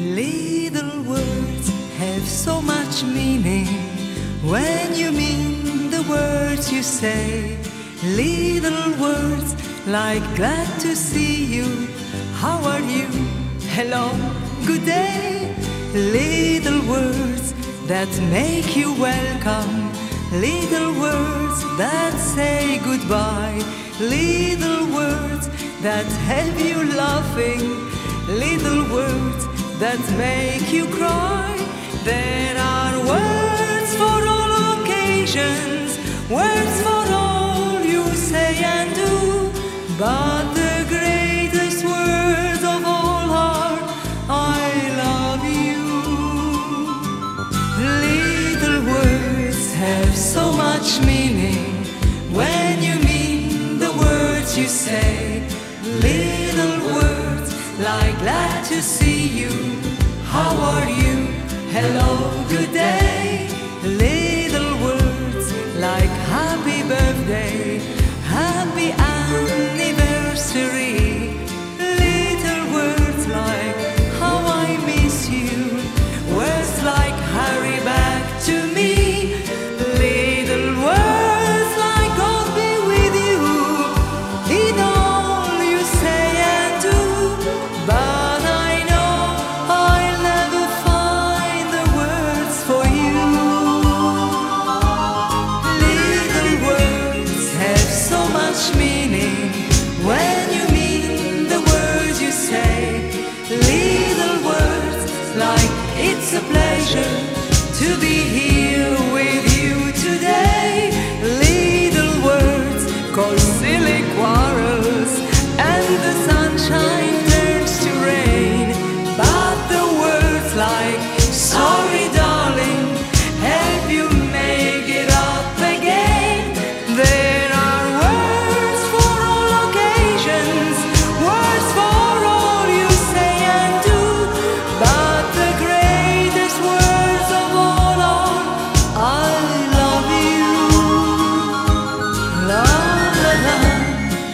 Little words have so much meaning when you mean the words you say. Little words like glad to see you. How are you? Hello, good day. Little words that make you welcome. Little words that say goodbye. Little words that have you laughing. Little that make you cry. There are words for all occasions, words for all you say and do. But the greatest words of all are, I love you. Little words have so much meaning when you mean the words you say. Little like glad to see you. How are you? Hello, good day.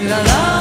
la la.